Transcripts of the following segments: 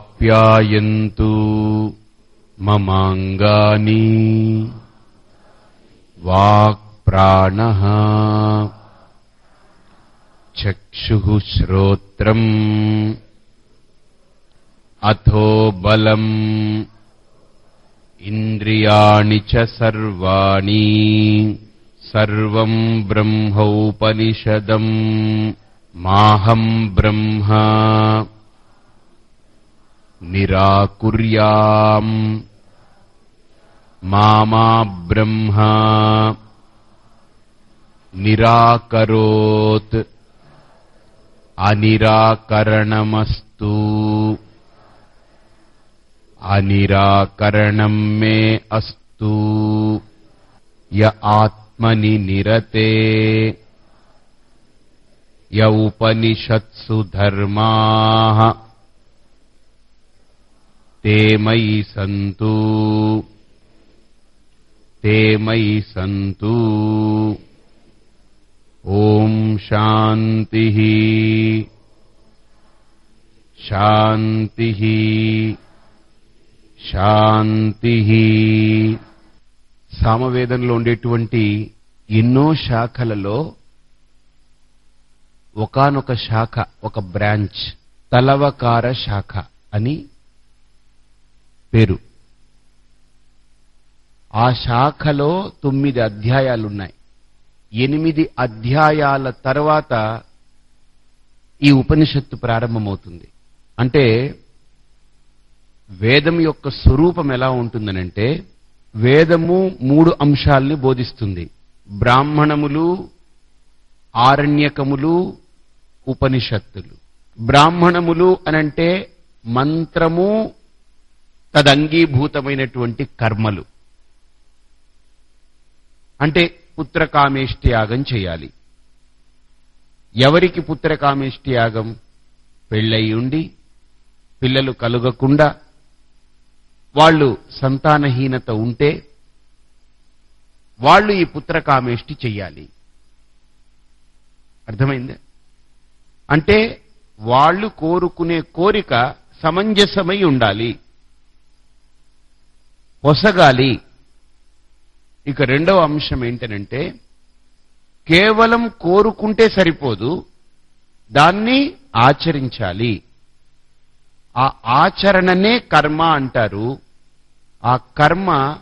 ఆప్యాయంతు మమాంగాని వాక్ప్రాణ చక్షు శ్రోత్రం అథో బలం इन्द्रियाणि च सर्वाणि सर्वम् ब्रह्मोपनिषदम् माहम् ब्रह्म निराकुर्याम् मामा ब्रह्मा निराकरोत् अनिराकरणमस्तु अनिराकरणम् मे अस्तु। य आत्मनि निरते। य उपनिषत्सु धर्माः। ते मयि सन्तु। ते मयि सन्तु। ॐ शान्तिः। शान्तिः। శాంతి. సామవేదంలో ఉండేటువంటి ఎన్నో శాఖలలో ఒకానొక శాఖ ఒక బ్రాంచ్ తలవకార శాఖ అని పేరు. ఆ శాఖలో తొమ్మిది అధ్యాయాలున్నాయి. ఎనిమిది అధ్యాయాల తర్వాత ఈ ఉపనిషత్తు ప్రారంభమవుతుంది. అంటే వేదం యొక్క స్వరూపం ఎలా ఉంటుందనంటే వేదము మూడు అంశాల్ని బోధిస్తుంది. బ్రాహ్మణములు ఆరణ్యకములు ఉపనిషత్తులు. బ్రాహ్మణములు అనంటే మంత్రము తదంగీభూతమైనటువంటి కర్మలు. అంటే పుత్రకామేష్టి యాగం చేయాలి. ఎవరికి పుత్రకామేష్టి యాగం పెళ్ళయి ఉండి పిల్లలు కలుగకుండా వాళ్ళు సంతానహీనత ఉంటే వాళ్ళు ఈ పుత్రకామేష్టి చెయ్యాలి. అర్థమైందే? అంటే వాళ్ళు కోరుకునే కోరిక సమంజసమై ఉండాలి. పొసగాలి. ఇక రెండవ అంశం ఏంటనంటే కేవలం కోరుకుంటే సరిపోదు దాన్ని ఆచరించాలి. ఆ ఆచరణనే కర్మ అంటారు. ఆ కర్మ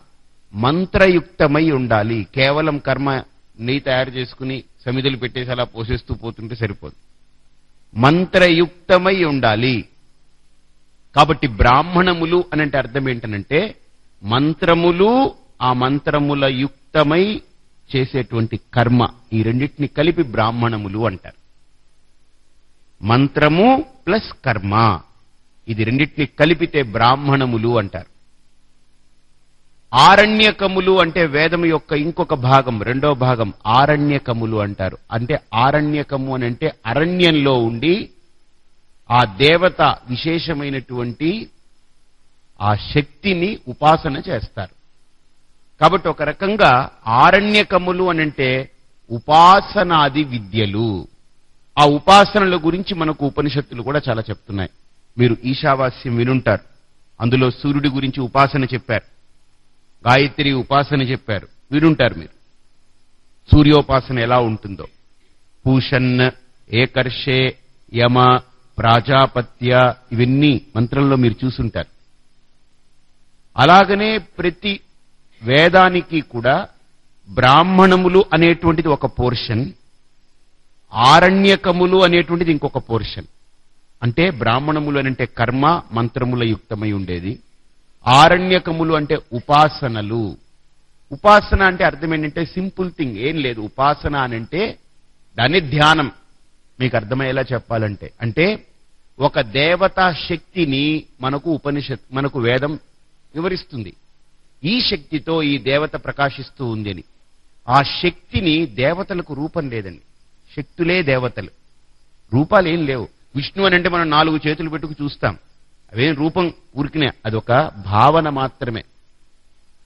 మంత్రయుక్తమై ఉండాలి. కేవలం కర్మ నెయ్యి తయారు చేసుకుని సమిధులు పెట్టేసి అలా పోసేస్తూ పోతుంటే సరిపోదు. మంత్రయుక్తమై ఉండాలి. కాబట్టి బ్రాహ్మణములు అనంటే అర్థం ఏంటనంటే మంత్రములు ఆ మంత్రముల యుక్తమై చేసేటువంటి కర్మ. ఈ రెండింటిని కలిపి బ్రాహ్మణములు అంటారు. మంత్రము ప్లస్ కర్మ. ఇది రెండింటిని కలిపితే బ్రాహ్మణములు అంటారు. ఆరణ్యకములు అంటే వేదం యొక్క ఇంకొక భాగం రెండో భాగం ఆరణ్యకములు అంటారు. అంటే ఆరణ్యకము అని అంటే అరణ్యంలో ఉండి ఆ దేవత విశేషమైనటువంటి ఆ శక్తిని ఉపాసన చేస్తారు. కాబట్టి ఒక రకంగా ఆరణ్యకములు అనంటే ఉపాసనాది విద్యలు. ఆ ఉపాసనల గురించి మనకు ఉపనిషత్తులు కూడా చాలా చెప్తున్నాయి. మీరు ఈశావాస్యం వినుంటారు. అందులో సూర్యుడి గురించి ఉపాసన చెప్పారు. గాయత్రి ఉపాసన చెప్పారు. వినుంటారు మీరు. సూర్యోపాసన ఎలా ఉంటుందో. పూషన్న ఏకర్షే యమ ప్రాజాపత్య ఇవన్నీ మంత్రంలో మీరు చూసుంటారు. అలాగనే ప్రతి వేదానికి కూడా బ్రాహ్మణములు అనేటువంటిది ఒక పోర్షన్ ఆరణ్యకములు అనేటువంటిది ఇంకొక పోర్షన్. అంటే బ్రాహ్మణములు అంటే కర్మ మంత్రముల యుక్తమై ఉండేది. ఆరణ్యకములు అంటే ఉపాసనలు. ఉపాసన అంటే అర్థం ఏంటంటే సింపుల్ థింగ్ ఏం లేదు. ఉపాసన అనంటే దాన్ని ధ్యానం. మీకు అర్థమయ్యేలా చెప్పాలంటే. అంటే ఒక దేవతా శక్తిని మనకు ఉపనిషత్ మనకు వేదం వివరిస్తుంది. ఈ శక్తితో ఈ దేవత ప్రకాశిస్తూ ఉంది అని. ఆ శక్తిని దేవతలకు రూపం లేదండి శక్తులే దేవతలు. రూపాలు ఏం లేవు. విష్ణు అని అంటే మనం నాలుగు చేతులు పెట్టుకు చూస్తాం. అవేం రూపం ఊరికినే అదొక భావన మాత్రమే.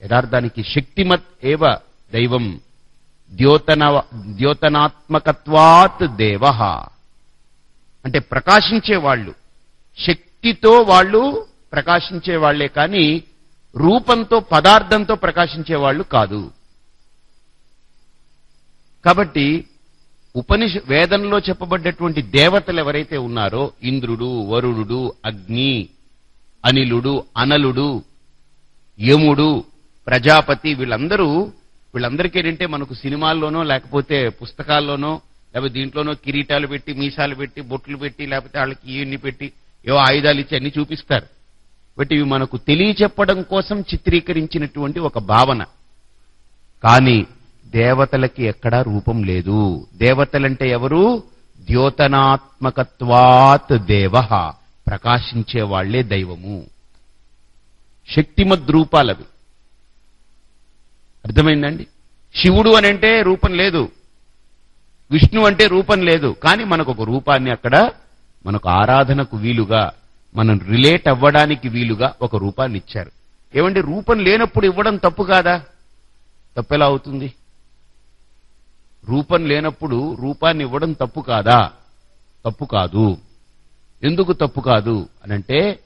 యథార్థానికి శక్తిమత్ ఏవ దైవం ద్యోతన ద్యోతనాత్మకత్వాత్ దేవ. అంటే ప్రకాశించే వాళ్ళు శక్తితో వాళ్ళు ప్రకాశించే వాళ్ళే కానీ రూపంతో పదార్థంతో ప్రకాశించే వాళ్ళు కాదు. కాబట్టి ఉపనిష వేదంలో చెప్పబడ్డటువంటి దేవతలు ఎవరైతే ఉన్నారో ఇంద్రుడు వరుణుడు అగ్ని అనిలుడు అనలుడు యముడు ప్రజాపతి వీళ్ళందరూ వీళ్ళందరికీ ఏంటంటే మనకు సినిమాల్లోనో లేకపోతే పుస్తకాల్లోనో లేకపోతే దీంట్లోనో కిరీటాలు పెట్టి మీసాలు పెట్టి బొట్లు పెట్టి లేకపోతే వాళ్ళకి ఇవన్నీ పెట్టి ఏవో ఆయుధాలు ఇచ్చి అన్ని చూపిస్తారు. బట్ ఇవి మనకు తెలియచెప్పడం కోసం చిత్రీకరించినటువంటి ఒక భావన. కానీ దేవతలకి ఎక్కడా రూపం లేదు. దేవతలంటే ఎవరు? ద్యోతనాత్మకత్వాత్ దేవ. ప్రకాశించే వాళ్ళే దైవము. శక్తిమద్ రూపాలవి. అర్థమైందండి? శివుడు అని అంటే రూపం లేదు. విష్ణు అంటే రూపం లేదు. కానీ మనకు ఒక రూపాన్ని అక్కడ మనకు ఆరాధనకు వీలుగా మనం రిలేట్ అవ్వడానికి వీలుగా ఒక రూపాన్ని ఇచ్చారు ఏమంటే రూపం లేనప్పుడు ఇవ్వడం తప్పు కాదా? తప్పెలా అవుతుంది? రూపం లేనప్పుడు రూపాన్ని ఇవ్వడం తప్పు కాదా? తప్పు కాదు. ఎందుకు తప్పు కాదు? అనంటే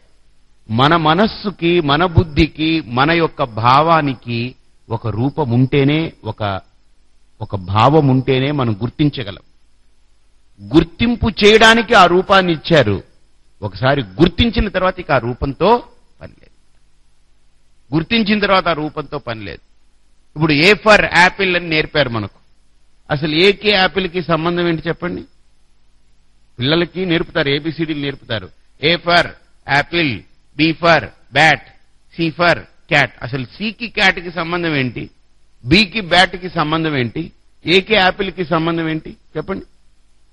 మన మనస్సుకి మన బుద్ధికి మన యొక్క భావానికి ఒక రూపం ఉంటేనే ఒక ఒక భావం ఉంటేనే మనం గుర్తించగలం. గుర్తింపు చేయడానికి ఆ రూపాన్ని ఇచ్చారు. ఒకసారి గుర్తించిన తర్వాత ఇక ఆ రూపంతో పనిలేదు గుర్తించిన తర్వాత ఆ రూపంతో పనిలేదు ఇప్పుడు ఏ ఫర్ యాపిల్ అని నేర్పారు మనకు. అసలు ఏకే యాపిల్కి సంబంధం ఏంటి చెప్పండి? పిల్లలకి నేర్పుతారు ఏబిసిడీలు నేర్పుతారు. A for apple B for bat C for cat. అసలు సికి క్యాట్కి సంబంధం ఏంటి? బికి బ్యాట్కి సంబంధం ఏంటి? ఏకే యాపిల్కి సంబంధం ఏంటి? చెప్పండి.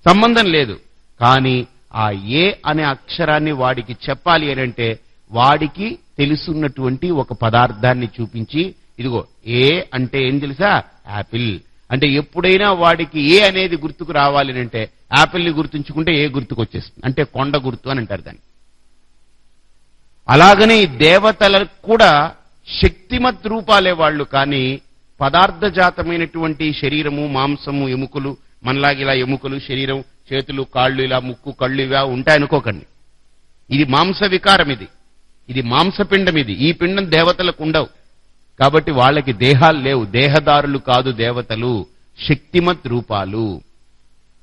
సంబంధం లేదు. కానీ ఆ ఏ అనే అక్షరాన్ని వాడికి చెప్పాలి అంటే వాడికి తెలుసున్నటువంటి ఒక పదార్థాన్ని చూపించి ఇదిగో ఏ అంటే ఏం తెలుసా? యాపిల్ అంటే ఎప్పుడైనా వాడికి ఏ అనేది గుర్తుకు రావాలి అంటే యాపిల్ని గుర్తుంచుకుంటే ఏ గుర్తుకు వచ్చేస్తుంది అంటే కొండ గుర్తు అని అంటారు దాన్ని. అలాగనే ఈ దేవతలకు కూడా శక్తిమత్ రూపాలే వాళ్ళు కానీ పదార్థజాతమైనటువంటి శరీరము మాంసము ఎముకలు మనలాగిలా ఎముకలు శరీరం చేతులు కాళ్ళు ఇలా ముక్కు కళ్ళు ఇవా ఉంటాయనుకోకండి ఇది మాంస వికారం ఇది. ఇది మాంసపిండం ఇది. ఈ పిండం దేవతలకు ఉండవు. కాబట్టి వాళ్ళకి దేహాలు లేవు. దేహదారులు కాదు దేవతలు. శక్తిమత్ రూపాలు.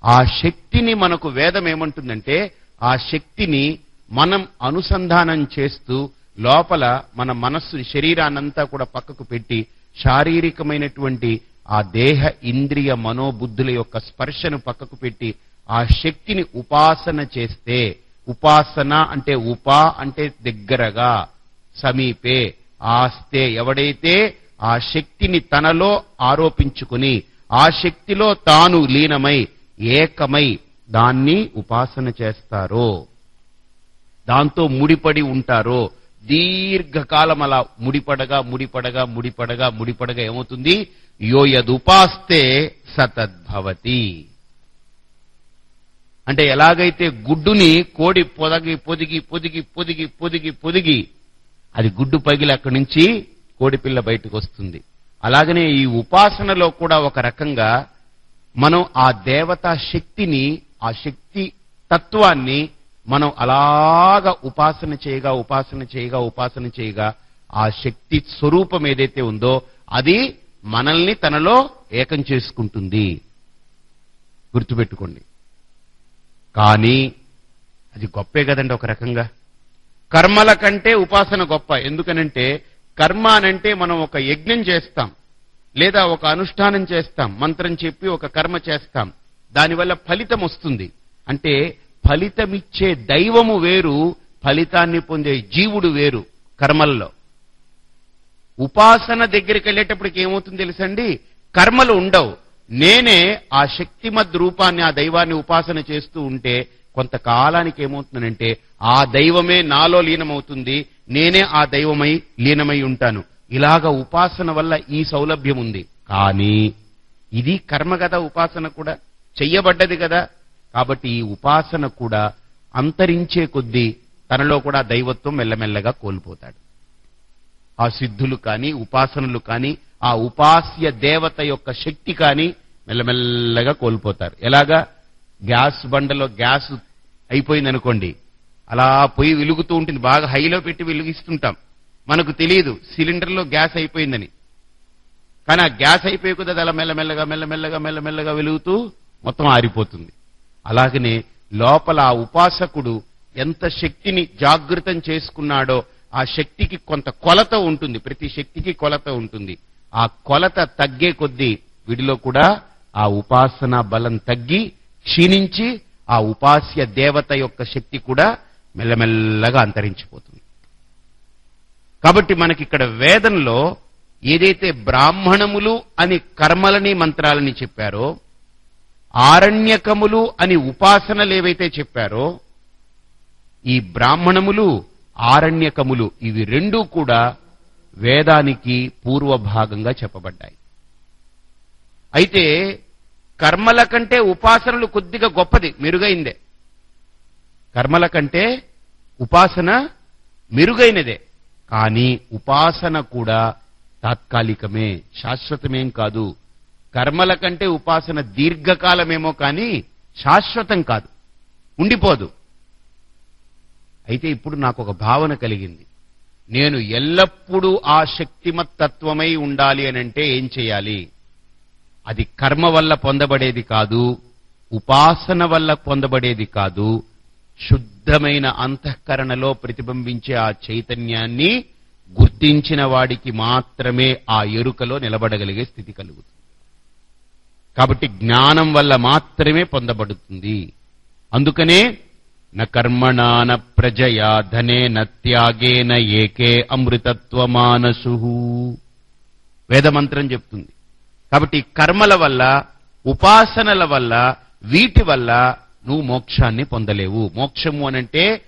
ఆ శక్తిని మనకు వేదం ఏమంటుందంటే ఆ శక్తిని మనం అనుసంధానం చేస్తూ లోపల మన మనస్సు శరీరాన్నంతా కూడా పక్కకు పెట్టి శారీరకమైనటువంటి ఆ దేహ ఇంద్రియ మనోబుద్ధుల యొక్క స్పర్శను పక్కకు పెట్టి ఆ శక్తిని ఉపాసన చేస్తే ఉపాసన అంటే ఉపా అంటే దగ్గరగా సమీపే ఆస్తే ఎవడైతే ఆ శక్తిని తనలో ఆరోపించుకుని ఆ శక్తిలో తాను లీనమై ఏకమై దాన్ని ఉపాసన చేస్తారో దాంతో ముడిపడి ఉంటారో దీర్ఘకాలం అలా ముడిపడగా ముడిపడగా ముడిపడగా ముడిపడగా ఏమవుతుంది? యో యదుపాస్తే సతద్భవతి అంటే ఎలాగైతే గుడ్డుని కోడి పొదగి పొదిగి పొదిగి పొదిగి పొదిగి పొదిగి అది గుడ్డు పగిలి అక్కడి నుంచి కోడిపిల్ల బయటకు వస్తుంది. అలాగనే ఈ ఉపాసనలో కూడా ఒక రకంగా మనం ఆ దేవతా శక్తిని ఆ శక్తి తత్వాన్ని మనం అలాగ ఉపాసన చేయగా ఉపాసన చేయగా ఉపాసన చేయగా ఆ శక్తి స్వరూపం ఏదైతే ఉందో అది మనల్ని తనలో ఏకం చేసుకుంటుంది. గుర్తుపెట్టుకోండి. కానీ అది గొప్పే కదండి ఒక రకంగా. కర్మల కంటే ఉపాసన గొప్ప. ఎందుకనంటే కర్మ అనంటే మనం ఒక యజ్ఞం చేస్తాం. లేదా ఒక అనుష్ఠానం చేస్తాం. మంత్రం చెప్పి ఒక కర్మ చేస్తాం. దానివల్ల ఫలితం వస్తుంది. అంటే ఫలితమిచ్చే దైవము వేరు ఫలితాన్ని పొందే జీవుడు వేరు కర్మల్లో. ఉపాసన దగ్గరికి వెళ్ళేటప్పటికి ఏమవుతుంది తెలుసండి? కర్మలు ఉండవు. నేనే ఆ శక్తిమద్ రూపాన్ని ఆ దైవాన్ని ఉపాసన చేస్తూ ఉంటే కొంతకాలానికి ఏమవుతుందంటే ఆ దైవమే నాలో లీనమవుతుంది నేనే ఆ దైవమై లీనమై ఉంటాను. ఇలాగ ఉపాసన వల్ల ఈ సౌలభ్యం ఉంది కానీ ఇది కర్మ కదా ఉపాసన కూడా చెయ్యబడ్డది కదా. కాబట్టి ఈ ఉపాసన కూడా అంతరించే కొద్దీ తనలో కూడా దైవత్వం మెల్లమెల్లగా కోల్పోతాడు. ఆ సిద్ధులు కానీ ఉపాసనలు కానీ ఆ ఉపాస్య దేవత యొక్క శక్తి కానీ మెల్లమెల్లగా కోల్పోతారు. ఎలాగా? గ్యాస్ బండలో గ్యాస్ అయిపోయింది అనుకోండి అలా పొయ్యి వెలుగుతూ ఉంటుంది బాగా హైలో పెట్టి వెలుగిస్తుంటాం. మనకు తెలియదు సిలిండర్లో గ్యాస్ అయిపోయిందని. కానీ ఆ గ్యాస్ అయిపోయి కదా అలా మెల్లమెల్లగా మెల్లమెల్లగా మెల్లమెల్లగా వెలుగుతూ మొత్తం ఆరిపోతుంది. అలాగనే లోపల ఆ ఉపాసకుడు ఎంత శక్తిని జాగృతం చేసుకున్నాడో ఆ శక్తికి కొంత కొలత ఉంటుంది ప్రతి శక్తికి కొలత ఉంటుంది. ఆ కొలత తగ్గే కొద్దీ వీడిలో కూడా ఆ ఉపాసన బలం తగ్గి క్షీణించి ఆ ఉపాస్య దేవత యొక్క శక్తి కూడా మెల్లమెల్లగా అంతరించిపోతుంది. కాబట్టి మనకి ఇక్కడ వేదంలో ఏదైతే బ్రాహ్మణములు అని కర్మలని మంత్రాలని చెప్పారో ఆరణ్యకములు అని ఉపాసనలు ఏవైతే చెప్పారో ఈ బ్రాహ్మణములు ఆరణ్యకములు ఇవి రెండూ కూడా వేదానికి పూర్వభాగంగా చెప్పబడ్డాయి. అయితే కర్మల కంటే ఉపాసనలు కొద్దిగా గొప్పది మెరుగైందే. కర్మల కంటే ఉపాసన మెరుగైనదే. కానీ ఉపాసన కూడా తాత్కాలికమే శాశ్వతమేం కాదు. కర్మల కంటే ఉపాసన దీర్ఘకాలమేమో కానీ శాశ్వతం కాదు. ఉండిపోదు. అయితే ఇప్పుడు నాకు ఒక భావన కలిగింది. నేను ఎల్లప్పుడూ ఆ శక్తిమత్తత్వమై ఉండాలి అని అంటే ఏం చేయాలి? అది కర్మ వల్ల పొందబడేది కాదు ఉపాసన వల్ల పొందబడేది కాదు శుద్ధమైన అంతఃకరణలో ప్రతిబింబించే ఆ చైతన్యాన్ని గుర్తించిన వాడికి మాత్రమే ఆ ఎరుకలో నిలబడగలిగే స్థితి కలుగుతుంది. కాబట్టి జ్ఞానం వల్ల మాత్రమే పొందబడుతుంది. అందుకనే న కర్మణాన ప్రజయా ధనే త్యాగేన ఏకే అమృతత్వమానసు. వేదమంత్రం చెప్తుంది. కాబట్టి కర్మల వల్ల ఉపాసనల వల్ల వీటి వల్ల నువ్వు మోక్షాన్ని పొందలేవు. మోక్షము అనంటే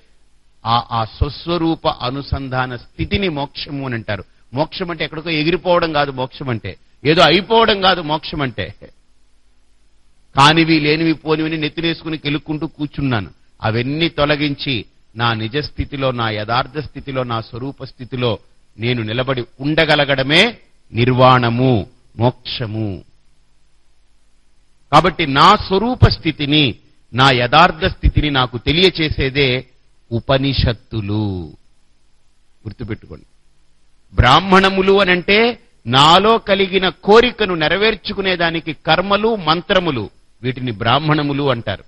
ఆ ఆ స్వస్వరూప అనుసంధాన స్థితిని మోక్షము అని అంటారు. మోక్షం అంటే ఎక్కడికో ఎగిరిపోవడం కాదు మోక్షం అంటే. ఏదో అయిపోవడం కాదు మోక్షం అంటే. కానివి లేనివి పోనివిని నెత్తినేసుకుని కెలుక్కుంటూ కూర్చున్నాను. అవన్నీ తొలగించి నా నిజ స్థితిలో నా యథార్థ స్థితిలో నా స్వరూప స్థితిలో నేను నిలబడి ఉండగలగడమే నిర్వాణము. మోక్షము. కాబట్టి నా స్వరూప స్థితిని నా యథార్థ స్థితిని నాకు తెలియచేసేదే ఉపనిషత్తులు. గుర్తుపెట్టుకోండి. బ్రాహ్మణములు అనంటే నాలో కలిగిన కోరికను నెరవేర్చుకునేదానికి కర్మలు మంత్రములు వీటిని బ్రాహ్మణములు అంటారు.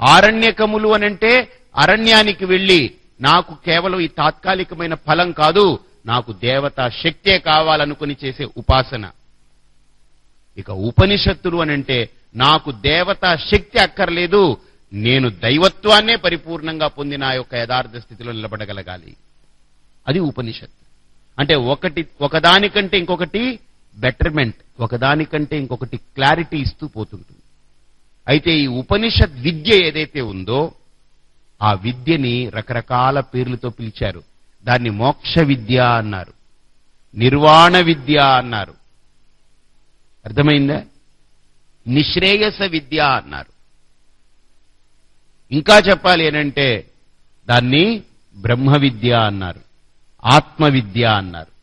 ఆరణ్యకములు అనంటే అరణ్యానికి వెళ్ళి నాకు కేవలం ఈ తాత్కాలికమైన ఫలం కాదు నాకు దేవత శక్తే కావాలనుకుని చేసే ఉపాసన. ఇక ఉపనిషత్తులు అనంటే నాకు దేవత శక్తి అక్కర్లేదు నేను దైవత్వాన్నే పరిపూర్ణంగా పొంది నా యొక్క యథార్థ స్థితిలో నిలబడగలగాలి. అది ఉపనిషత్తు. అంటే ఒకటి ఒకదానికంటే ఇంకొకటి బెటర్మెంట్ ఒకదానికంటే ఇంకొకటి క్లారిటీ ఇస్తూ పోతుంటుంది. అయితే ఈ ఉపనిషత్ విద్య ఏదైతే ఉందో ఆ విద్యని రకరకాల పేర్లతో పిలిచారు. దాన్ని మోక్ష విద్య అన్నారు. నిర్వాణ విద్య అన్నారు. అర్థమైందా? నిశ్రేయస విద్య అన్నారు. ఇంకా చెప్పాలి ఏనంటే దాన్ని బ్రహ్మ విద్య అన్నారు. ఆత్మ విద్య అన్నారు.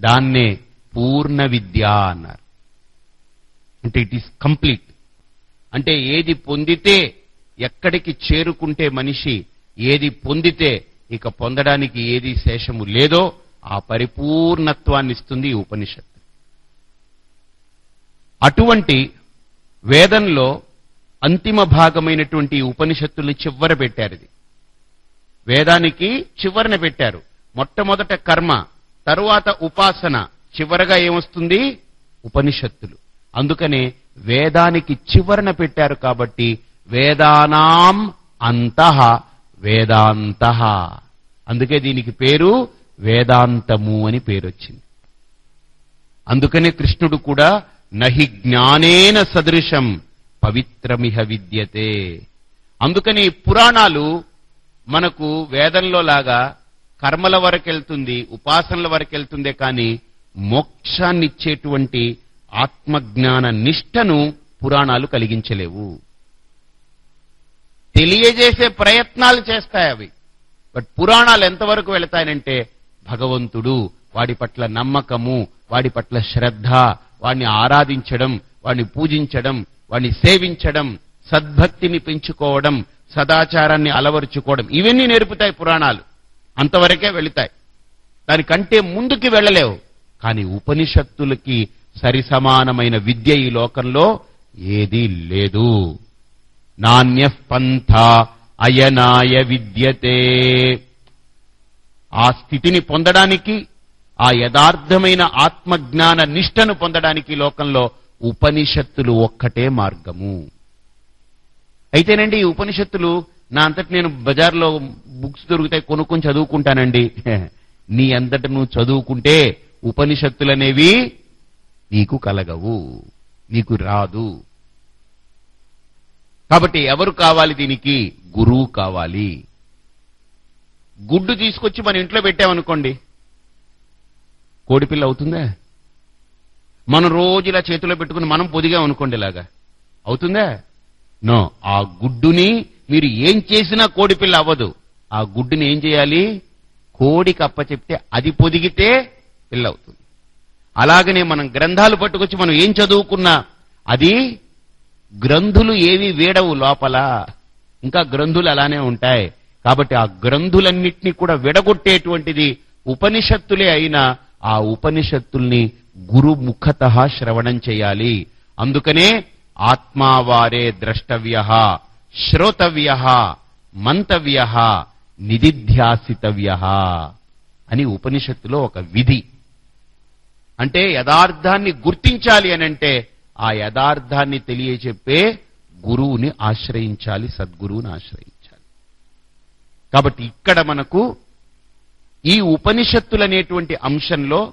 దాన్నే పూర్ణ విద్య అన్నారు. అంటే ఇట్ ఈస్ కంప్లీట్ అంటే ఏది పొందితే ఎక్కడికి చేరుకుంటే మనిషి ఏది పొందితే ఇక పొందడానికి ఏది శేషము లేదో ఆ పరిపూర్ణత్వాన్ని ఇస్తుంది ఈ ఉపనిషత్తు. అటువంటి వేదంలో అంతిమ భాగమైనటువంటి ఉపనిషత్తులు ఉపనిషత్తుల్ని చివర పెట్టారు ఇది. వేదానికి చివరన పెట్టారు. మొట్టమొదట కర్మ తరువాత ఉపాసన చివరగా ఏమొస్తుంది? ఉపనిషత్తులు. అందుకనే వేదానికి చివరన పెట్టారు కాబట్టి వేదానాం అంతః వేదాంత. అందుకే దీనికి పేరు వేదాంతము అని పేరొచ్చింది. అందుకనే కృష్ణుడు కూడా నహి జ్ఞానేన సదృశం పవిత్రమిహ విద్యతే. అందుకని పురాణాలు మనకు వేదంలో లాగా కర్మల వరకెళ్తుంది ఉపాసనల వరకెళ్తుందే కానీ మోక్షాన్నిచ్చేటువంటి ఆత్మజ్ఞాన నిష్టను పురాణాలు కలిగించలేవు. తెలియజేసే ప్రయత్నాలు చేస్తాయి అవి. బట్ పురాణాలు ఎంతవరకు వెళతాయనంటే భగవంతుడు వాడి పట్ల నమ్మకము వాడి పట్ల శ్రద్ధ వాడిని ఆరాధించడం వాడిని పూజించడం వాడిని సేవించడం సద్భక్తిని పెంచుకోవడం సదాచారాన్ని అలవరుచుకోవడం ఇవన్నీ నేర్పుతాయి పురాణాలు. అంతవరకే వెళుతాయి. దానికంటే ముందుకి వెళ్ళలేవు. కానీ ఉపనిషత్తులకి సరిసమానమైన విద్య ఈ లోకంలో ఏదీ లేదు. నాణ్య పంథ అయనాయ విద్యతే. ఆ స్థితిని పొందడానికి ఆ యథార్థమైన ఆత్మజ్ఞాన నిష్టను పొందడానికి లోకంలో ఉపనిషత్తులు ఒక్కటే మార్గము. అయితేనండి ఈ ఉపనిషత్తులు నా అంతటి నేను బజార్లో బుక్స్ దొరుకుతాయి కొనుక్కొని చదువుకుంటానండి. నీ అంతట నువ్వు చదువుకుంటే ఉపనిషత్తులనేవి నీకు కలగవు నీకు రాదు. కాబట్టి ఎవరు కావాలి దీనికి? గురువు కావాలి. గుడ్డు తీసుకొచ్చి మన ఇంట్లో పెట్టామనుకోండి. కోడిపిల్ల అవుతుందా? మనం రోజు ఇలా చేతిలో పెట్టుకుని మనం పొదిగామనుకోండి ఇలాగా. అవుతుందా? నో. ఆ గుడ్డుని మీరు ఏం చేసినా కోడిపిల్ల అవ్వదు. ఆ గుడ్డుని ఏం చేయాలి? కోడికి అప్ప చెప్తే అది పొదిగితే పిల్ల అవుతుంది. అలాగనే మనం గ్రంథాలు పట్టుకొచ్చి మనం ఏం చదువుకున్నా అది గ్రంథులు ఏవి వేడవు లోపల. ఇంకా గ్రంథులు అలానే ఉంటాయి. కాబట్టి ఆ గ్రంథులన్నింటినీ కూడా విడగొట్టేటువంటిది ఉపనిషత్తులే అయినా ఆ ఉపనిషత్తుల్ని గురుముఖత శ్రవణం చేయాలి. అందుకనే ఆత్మావారే ద్రష్టవ్య శ్రోతవ్య మంతవ్య నిధిధ్యాసితవ్య అని ఉపనిషత్తులో ఒక విధి. అంటే యథార్థాన్ని గుర్తించాలి అనంటే ఆ యథార్థాన్ని తెలియచెప్పే గురువుని ఆశ్రయించాలి సద్గురువుని ఆశ్రయించాలి. కాబట్టి ఇక్కడ మనకు ఈ ఉపనిషత్తులనేటువంటి అంశంలో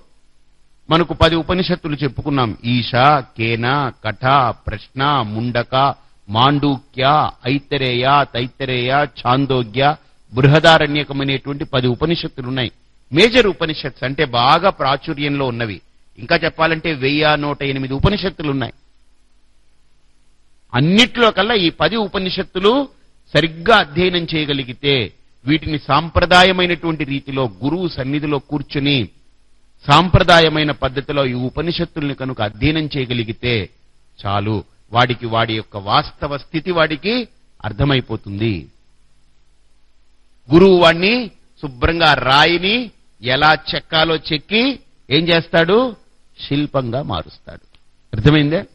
మనకు పది ఉపనిషత్తులు చెప్పుకున్నాం. ఈశ కేన కఠ ప్రశ్న ముండక మాండూక్య ఐతరేయ తైతరేయ ఛాందోగ్య బృహదారణ్యకం అనేటువంటి పది ఉపనిషత్తులు ఉన్నాయి మేజర్ ఉపనిషత్స్ అంటే బాగా ప్రాచుర్యంలో ఉన్నవి. ఇంకా చెప్పాలంటే వెయ్యి నూట ఎనిమిది ఉపనిషత్తులు ఉన్నాయి అన్నిట్లో కల్లా ఈ పది ఉపనిషత్తులు సరిగ్గా అధ్యయనం చేయగలిగితే వీటిని సాంప్రదాయమైనటువంటి రీతిలో గురువు సన్నిధిలో కూర్చుని సాంప్రదాయమైన పద్ధతిలో ఈ ఉపనిషత్తుల్ని కనుక అధ్యయనం చేయగలిగితే చాలు. వాడికి వాడి యొక్క వాస్తవ స్థితి వాడికి అర్థమైపోతుంది. గురువు వాణ్ణి శుభ్రంగా రాయిని ఎలా చెక్కాలో చెక్కి ఏం చేస్తాడు? శిల్పంగా మారుస్తాడు. అర్థమైందే?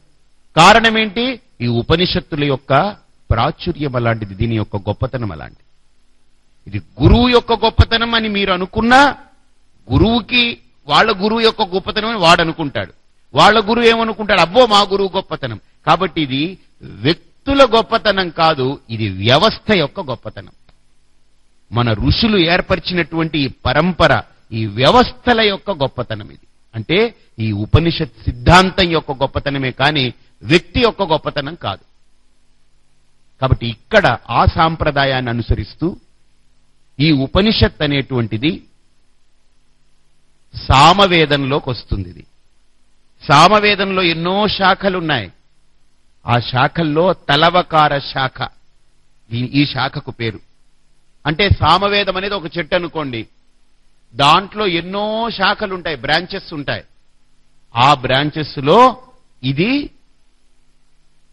కారణం ఏంటి ఈ ఉపనిషత్తుల యొక్క ప్రాచుర్యం అలాంటిది దీని యొక్క గొప్పతనం అలాంటిది. ఇది గురువు యొక్క గొప్పతనం అని మీరు అనుకున్నా గురువుకి వాళ్ళ గురువు యొక్క గొప్పతనం అని వాడు అనుకుంటాడు. వాళ్ళ గురువు ఏమనుకుంటాడు? అబ్బో మా గురువు గొప్పతనం. కాబట్టి ఇది వ్యక్తుల గొప్పతనం కాదు ఇది వ్యవస్థ యొక్క గొప్పతనం. మన ఋషులు ఏర్పరిచినటువంటి ఈ పరంపర ఈ వ్యవస్థల యొక్క గొప్పతనం ఇది. అంటే ఈ ఉపనిషత్ సిద్ధాంతం యొక్క గొప్పతనమే కానీ వ్యక్తి యొక్క గొప్పతనం కాదు. కాబట్టి ఇక్కడ ఆ సాంప్రదాయాన్ని అనుసరిస్తూ ఈ ఉపనిషత్ అనేటువంటిది సామవేదంలోకి వస్తుంది ఇది. సామవేదంలో ఎన్నో శాఖలున్నాయి. ఆ శాఖల్లో తలవకార శాఖ ఈ శాఖకు పేరు. అంటే సామవేదం అనేది ఒక చెట్టు అనుకోండి. దాంట్లో ఎన్నో శాఖలు ఉంటాయి బ్రాంచెస్ ఉంటాయి. ఆ బ్రాంచెస్లో ఇది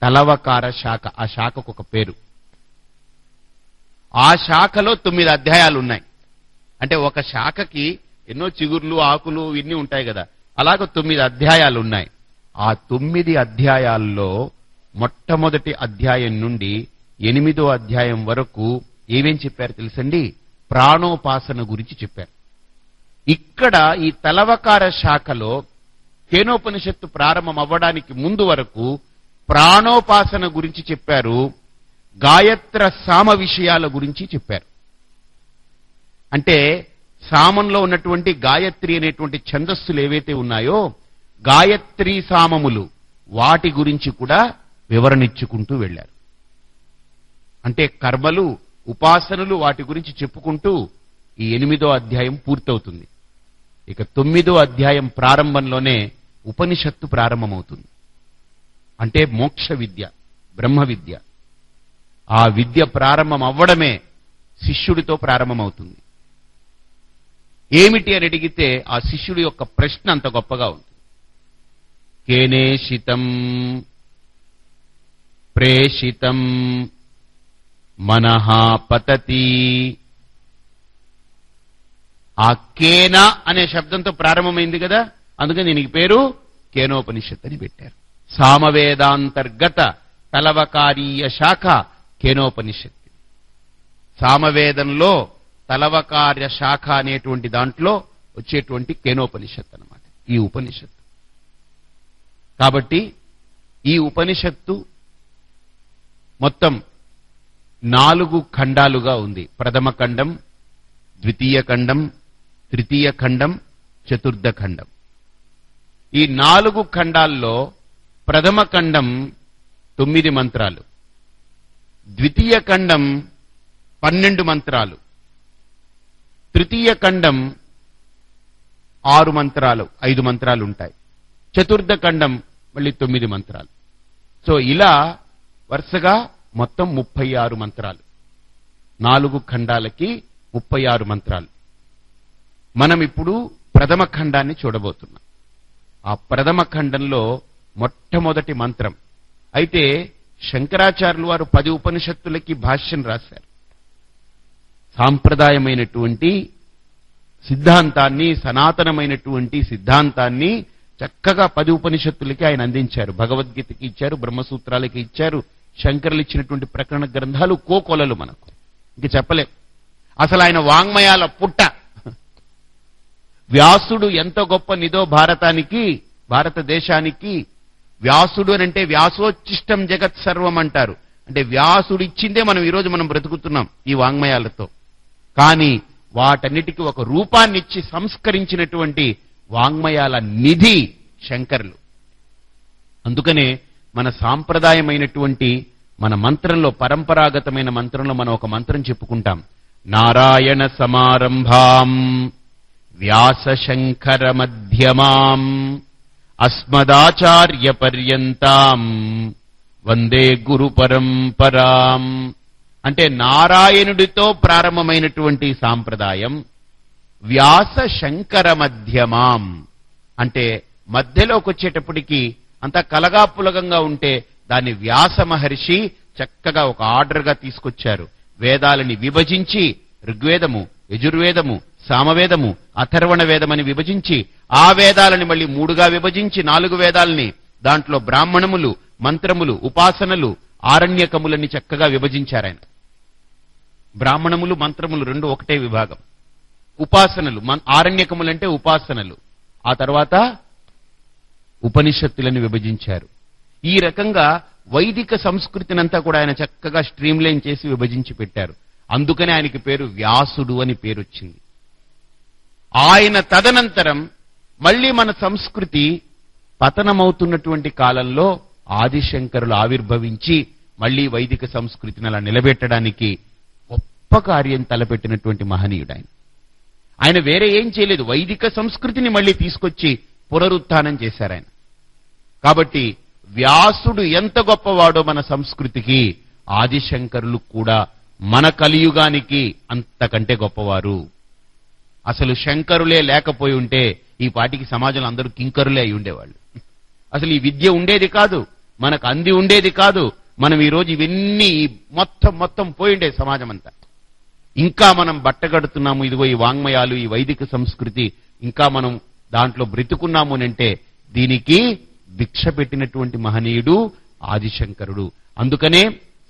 తలవకార శాఖ ఆ శాఖకు ఒక పేరు. ఆ శాఖలో తొమ్మిది అధ్యాయాలు ఉన్నాయి అంటే ఒక శాఖకి ఎన్నో చిగుర్లు ఆకులు ఇన్ని ఉంటాయి కదా అలాగ తొమ్మిది అధ్యాయాలు ఉన్నాయి ఆ తొమ్మిది అధ్యాయాల్లో మొట్టమొదటి అధ్యాయం నుండి ఎనిమిదో అధ్యాయం వరకు ఏమేం చెప్పారు తెలుసండి? ప్రాణోపాసన గురించి చెప్పారు. ఇక్కడ ఈ తలవకార శాఖలో కేనోపనిషత్తు ప్రారంభం అవ్వడానికి ముందు వరకు ప్రాణోపాసన గురించి చెప్పారు గాయత్ర సామ విషయాల గురించి చెప్పారు. అంటే సామంలో ఉన్నటువంటి గాయత్రి అనేటువంటి ఛందస్సులు ఏవైతే ఉన్నాయో గాయత్రి సామములు వాటి గురించి కూడా వివరణిచ్చుకుంటూ వెళ్ళారు. అంటే కర్మలు ఉపాసనలు వాటి గురించి చెప్పుకుంటూ ఈ ఎనిమిదో అధ్యాయం పూర్తవుతుంది. ఇక తొమ్మిదో అధ్యాయం ప్రారంభంలోనే ఉపనిషత్తు ప్రారంభమవుతుంది. అంటే మోక్ష విద్య బ్రహ్మ విద్య. ఆ విద్య ప్రారంభం అవ్వడమే శిష్యుడితో ప్రారంభమవుతుంది. ఏమిటి అని అడిగితే ఆ శిష్యుడి యొక్క ప్రశ్న అంత గొప్పగా ఉంది కేనేషితం ప్రేషితం మనహ పతతి ఆ కేన అనే శబ్దంతో ప్రారంభమైంది కదా. అందుకని దీనికి పేరు కేనోపనిషత్ అని పెట్టారు. సామవేదాంతర్గత తలవకారీయ శాఖ కేనోపనిషత్ సామవేదంలో తలవకార్య శాఖ అనేటువంటి దాంట్లో వచ్చేటువంటి కేనోపనిషత్ అన్నమాట. ఈ ఉపనిషత్తు. కాబట్టి ఈ ఉపనిషత్తు మొత్తం నాలుగు ఖండాలుగా ఉంది. ప్రథమ ఖండం ద్వితీయ ఖండం తృతీయ ఖండం చతుర్థ ఖండం. ఈ నాలుగు ఖండాల్లో ప్రథమ ఖండం తొమ్మిది మంత్రాలు. ద్వితీయ ఖండం పన్నెండు మంత్రాలు. తృతీయ ఖండం ఆరు మంత్రాలు ఐదు మంత్రాలు ఉంటాయి. చతుర్థ ఖండం మళ్ళీ తొమ్మిది మంత్రాలు. సో ఇలా వరుసగా మొత్తం ముప్పై ఆరు మంత్రాలు. నాలుగు ఖండాలకి ముప్పై ఆరు మంత్రాలు. మనం ఇప్పుడు ప్రథమ ఖండాన్ని చూడబోతున్నాం. ఆ ప్రథమ ఖండంలో మొట్టమొదటి మంత్రం. అయితే శంకరాచార్యులు వారు పది ఉపనిషత్తులకి భాష్యం రాశారు. సాంప్రదాయమైనటువంటి సిద్ధాంతాన్ని సనాతనమైనటువంటి సిద్ధాంతాన్ని చక్కగా పది ఉపనిషత్తులకి ఆయన అందించారు. భగవద్గీతకి ఇచ్చారు బ్రహ్మసూత్రాలకి ఇచ్చారు శంకరులు ఇచ్చినటువంటి ప్రకరణ గ్రంథాలు కోకొలలు మనకు. ఇంక చెప్పలేం. అసలు ఆయన వాంగ్మయాల పుట్ట వ్యాసుడు ఎంత గొప్ప నిదో భారతానికి భారతదేశానికి వ్యాసుడు అని అంటే వ్యాసోచ్చిష్టం జగత్ సర్వం అంటారు. అంటే వ్యాసుడు ఇచ్చిందే మనం ఈరోజు మనం బ్రతుకుతున్నాం ఈ వాంగ్మయాలతో. కానీ వాటన్నిటికీ ఒక రూపాన్నిచ్చి సంస్కరించినటువంటి వాంగ్మయాల నిధి శంకర్లు. అందుకనే మన సాంప్రదాయమైనటువంటి మన మంత్రంలో పరంపరాగతమైన మంత్రంలో మనం ఒక మంత్రం చెప్పుకుంటాం. నారాయణ సమారంభాం. వ్యాస శంకర మధ్యమాం వందే గురు పరంపరాం అంటే నారాయణుడితో ప్రారంభమైనటువంటి సాంప్రదాయం వ్యాస శంకర మధ్యమాం అంటే మధ్యలోకి వచ్చేటప్పటికి అంత కలగాపులగంగా ఉంటే దాన్ని వ్యాస మహర్షి చక్కగా ఒక ఆర్డర్గా తీసుకొచ్చారు. వేదాలని విభజించి ఋగ్వేదము యజుర్వేదము సామవేదము అథర్వణ వేదమని విభజించి ఆ వేదాలని మళ్ళీ మూడుగా విభజించి నాలుగు వేదాలని దాంట్లో బ్రాహ్మణములు మంత్రములు ఉపాసనలు ఆరణ్యకములని చక్కగా విభజించారాయన. బ్రాహ్మణములు మంత్రములు రెండు ఒకటే విభాగం. ఉపాసనలు ఆరణ్యకములంటే ఉపాసనలు. ఆ తర్వాత ఉపనిషత్తులను విభజించారు. ఈ రకంగా వైదిక సంస్కృతినంతా కూడా ఆయన చక్కగా స్ట్రీమ్లైన్ చేసి విభజించి పెట్టారు. అందుకనే ఆయనకి పేరు వ్యాసుడు అని పేరు వచ్చింది ఆయన తదనంతరం మళ్ళీ మన సంస్కృతి పతనమవుతున్నటువంటి కాలంలో ఆదిశంకరులు ఆవిర్భవించి మళ్ళీ వైదిక సంస్కృతిని అలా నిలబెట్టడానికి గొప్ప కార్యం తలపెట్టినటువంటి మహనీయుడు ఆయన ఆయన వేరే ఏం చేయలేదు. వైదిక సంస్కృతిని మళ్ళీ తీసుకొచ్చి పునరుత్థానం చేశారు ఆయన కాబట్టి వ్యాసుడు ఎంత గొప్పవాడో మన సంస్కృతికి ఆదిశంకరులు కూడా మన కలియుగానికి అంతకంటే గొప్పవారు. అసలు శంకరులే లేకపోయి ఉంటే ఈ పాటికి సమాజంలో అందరూ కింకరులే అయి ఉండేవాళ్ళు. అసలు ఈ విద్య ఉండేది కాదు మనకు అంది ఉండేది కాదు మనం ఈరోజు ఇవన్నీ మొత్తం మొత్తం పోయిండే సమాజం అంతా ఇంకా మనం బట్టగడుతున్నాము ఇదిగో ఈ వాంగ్మయాలు ఈ వైదిక సంస్కృతి ఇంకా మనం దాంట్లో బ్రతుకున్నాము అంటే దీనికి భిక్ష పెట్టినటువంటి మహనీయుడు ఆదిశంకరుడు. అందుకనే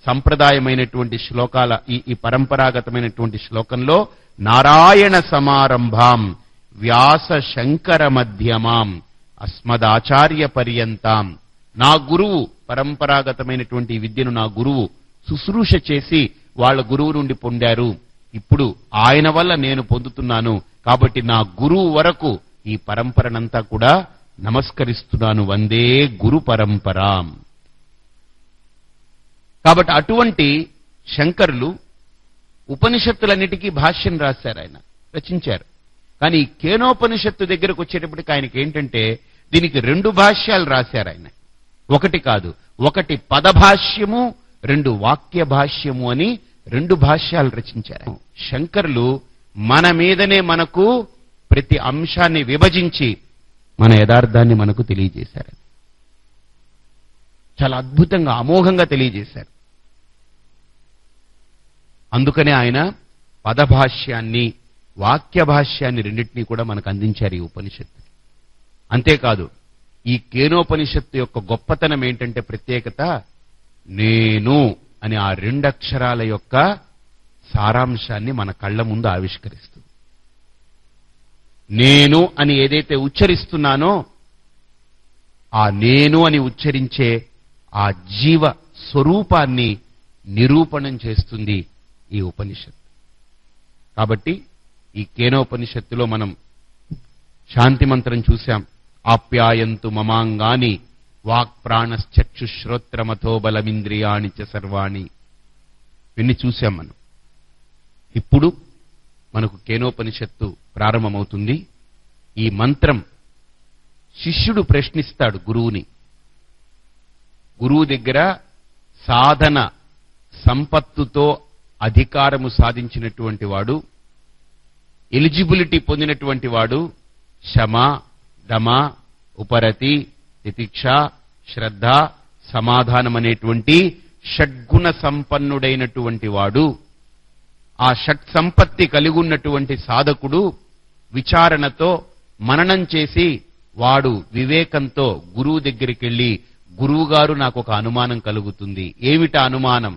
సంప్రదాయమైనటువంటి శ్లోకాల ఈ ఈ పరంపరాగతమైనటువంటి శ్లోకంలో నారాయణ సమారంభాం వ్యాస శంకర మధ్యమాం అస్మదాచార్య పర్యంతాం. నా గురువు పరంపరాగతమైనటువంటి విద్యను నా గురువు శుశ్రూష చేసి వాళ్ళ గురువు నుండి పొందారు. ఇప్పుడు ఆయన వల్ల నేను పొందుతున్నాను. కాబట్టి నా గురువు వరకు ఈ పరంపరనంతా కూడా నమస్కరిస్తున్నాను. వందే గురు పరంపరాం. కాబట్టి అటువంటి శంకరులు ఉపనిషత్తులన్నిటికీ భాష్యం రాశారు ఆయన రచించారు. కానీ కేనోపనిషత్తు దగ్గరకు వచ్చేటప్పటికి ఆయనకి ఏంటంటే దీనికి రెండు భాష్యాలు రాశారు ఆయన. ఒకటి కాదు ఒకటి పదభాష్యము రెండు వాక్య భాష్యము అని రెండు భాష్యాలు రచించారు. శంకర్లు మన మీదనే మనకు ప్రతి అంశాన్ని విభజించి మన యథార్థాన్ని మనకు తెలియజేశారు. చాలా అద్భుతంగా అమోఘంగా తెలియజేశారు. అందుకనే ఆయన పదభాష్యాన్ని వాక్య భాష్యాన్ని రెండింటినీ కూడా మనకు అందించారు ఈ ఉపనిషత్తు. అంతేకాదు ఈ కేనోపనిషత్తు యొక్క గొప్పతనం ఏంటంటే ప్రత్యేకత నేను అని ఆ రెండక్షరాల యొక్క సారాంశాన్ని మన కళ్ళ ముందు ఆవిష్కరిస్తుంది. నేను అని ఏదైతే ఉచ్చరిస్తున్నానో ఆ నేను అని ఉచ్చరించే ఆ జీవ స్వరూపాన్ని నిరూపణం చేస్తుంది ఈ ఉపనిషత్ కాబట్టి ఈ కేనోపనిషత్తులో మనం శాంతి మంత్రం చూశాం. ఆప్యాయంతు మమాంగాని వాక్ ప్రాణశ్చక్షుశ్రోత్రమథో బలమింద్రియాణి చ సర్వాణి. ఇవన్నీ చూశాం మనం. ఇప్పుడు మనకు కేనోపనిషత్తు ప్రారంభమవుతుంది. ఈ మంత్రం శిష్యుడు ప్రశ్నిస్తాడు గురువుని. గురువు దగ్గర సాధన సంపత్తుతో అధికారము సాధించినటువంటి వాడు ఎలిజిబిలిటీ పొందినటువంటి వాడు శమ దమ ఉపరతి తితిక్ష శ్రద్ధ సమాధానం అనేటువంటి షడ్గుణ సంపన్నుడైనటువంటి వాడు ఆ షట్ సంపత్తి కలిగి ఉన్నటువంటి సాధకుడు విచారణతో మననం చేసి వాడు వివేకంతో గురువు దగ్గరికి వెళ్ళి గురువుగారు నాకు ఒక అనుమానం కలుగుతుంది. ఏమిటా అనుమానం?